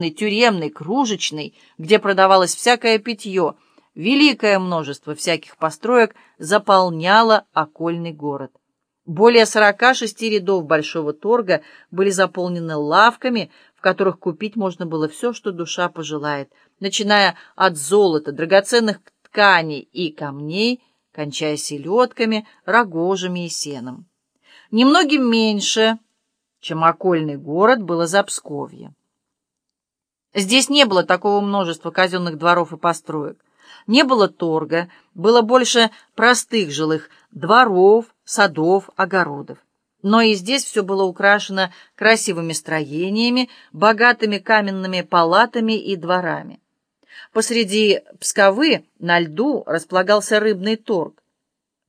тюремный, кружечный, где продавалось всякое питье, великое множество всяких построек заполняло окольный город. Более 46 рядов большого торга были заполнены лавками, в которых купить можно было все, что душа пожелает, начиная от золота, драгоценных тканей и камней, кончая селедками, рогожами и сеном. Немногим меньше, чем окольный город, было Запсковье. Здесь не было такого множества казенных дворов и построек. Не было торга, было больше простых жилых дворов, садов, огородов. Но и здесь все было украшено красивыми строениями, богатыми каменными палатами и дворами. Посреди Псковы на льду располагался рыбный торг,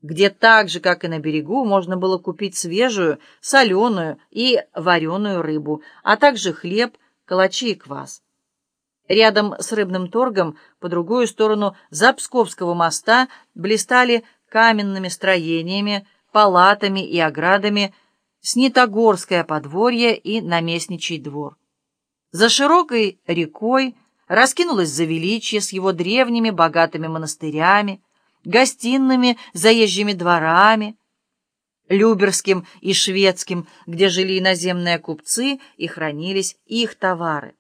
где так же, как и на берегу, можно было купить свежую, соленую и вареную рыбу, а также хлеб, калачи и квас. Рядом с рыбным торгом, по другую сторону Запсковского моста, блистали каменными строениями, палатами и оградами Снитогорское подворье и Наместничий двор. За широкой рекой раскинулось Завеличье с его древними богатыми монастырями, гостиными заезжими дворами, Люберским и Шведским, где жили иноземные купцы и хранились их товары.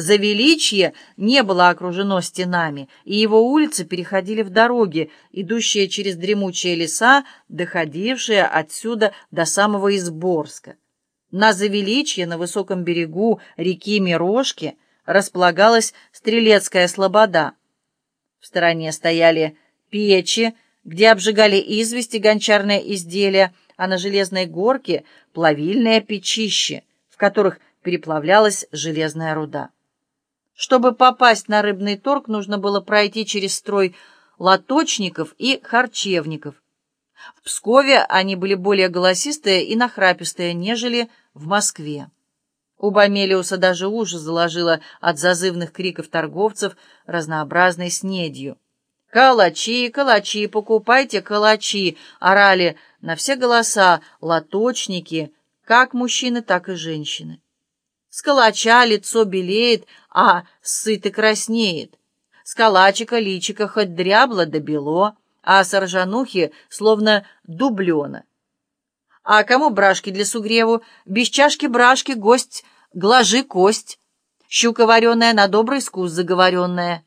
Завеличье не было окружено стенами, и его улицы переходили в дороги, идущие через дремучие леса, доходившие отсюда до самого Изборска. На Завеличье, на высоком берегу реки Мирошки, располагалась Стрелецкая слобода. В стороне стояли печи, где обжигали извести гончарные изделия, а на железной горке — плавильные печищи, в которых переплавлялась железная руда. Чтобы попасть на рыбный торг, нужно было пройти через строй лоточников и харчевников. В Пскове они были более голосистые и нахрапистые, нежели в Москве. У Бомелиуса даже уши заложило от зазывных криков торговцев разнообразной снедью. «Калачи, калачи, покупайте калачи!» орали на все голоса лоточники, как мужчины, так и женщины. С калача лицо белеет, а сыто краснеет. С калачика личика хоть дрябло да бело, а с ржанухи словно дублено. А кому брашки для сугреву? Без чашки брашки гость, глажи кость. Щука вареная на добрый вкус заговоренная.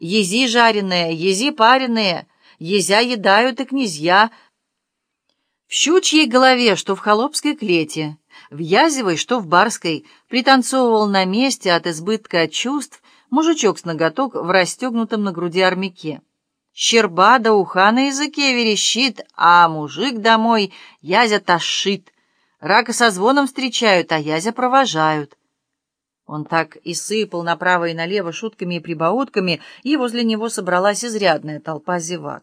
Ези жареные, ези пареные, езя едают и князья. В щучьей голове, что в холопской клете, в Язевой, что в Барской, пританцовывал на месте от избытка чувств мужичок с ноготок в расстегнутом на груди армяке. Щерба да уха на языке верещит, а мужик домой Язя тащит. Рака со звоном встречают, а Язя провожают. Он так и сыпал направо и налево шутками и прибаутками, и возле него собралась изрядная толпа зевак.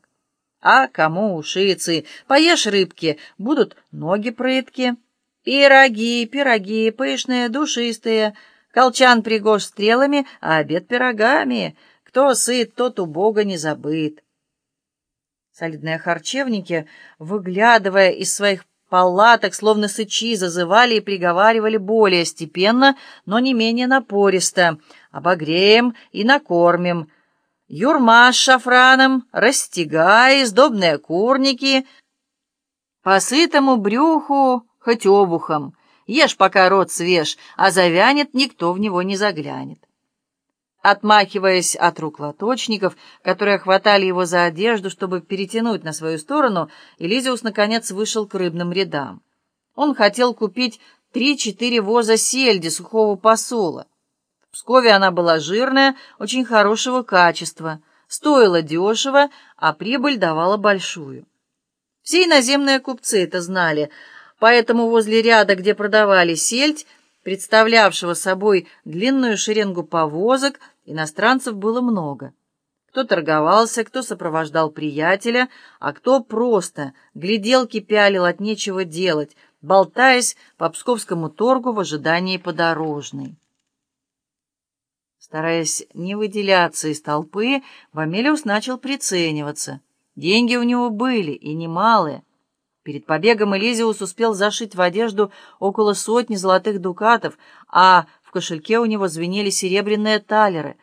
А кому ушицы, поешь рыбки, будут ноги прытки. Пироги, пироги, пышные, душистые. Колчан пригож стрелами, а обед пирогами. Кто сыт, тот у Бога не забыт. Солидные харчевники, выглядывая из своих палаток, словно сычи, зазывали и приговаривали более степенно, но не менее напористо. «Обогреем и накормим». Юрма с шафраном, растягай, сдобные курники. По сытому брюху хоть обухом. Ешь, пока рот свеж, а завянет, никто в него не заглянет. Отмахиваясь от рук лоточников, которые хватали его за одежду, чтобы перетянуть на свою сторону, Элизиус, наконец, вышел к рыбным рядам. Он хотел купить три-четыре воза сельди сухого посола. В Пскове она была жирная, очень хорошего качества, стоила дешево, а прибыль давала большую. Все иноземные купцы это знали — поэтому возле ряда, где продавали сельдь, представлявшего собой длинную шеренгу повозок, иностранцев было много. Кто торговался, кто сопровождал приятеля, а кто просто гляделки пялил от нечего делать, болтаясь по псковскому торгу в ожидании подорожной. Стараясь не выделяться из толпы, Вамелиус начал прицениваться. Деньги у него были, и немалые — Перед побегом Элизиус успел зашить в одежду около сотни золотых дукатов, а в кошельке у него звенели серебряные талеры,